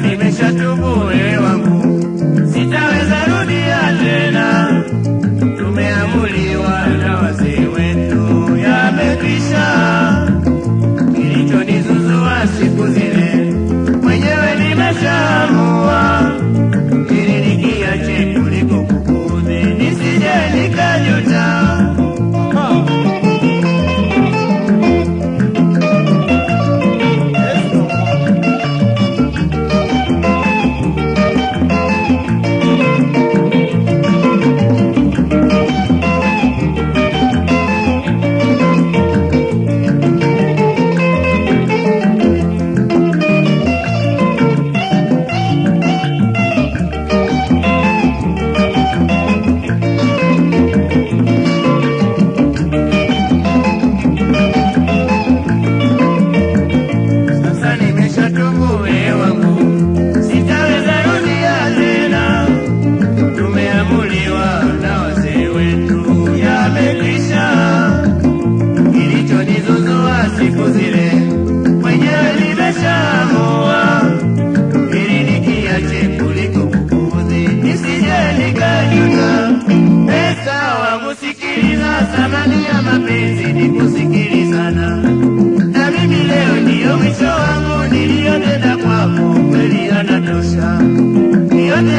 ni me chate. sana thamani ya mapenzi ni kusikilizana, na mimi leo ndiyo mwisho wangu, niliyonena kwako kweli yanatosha yote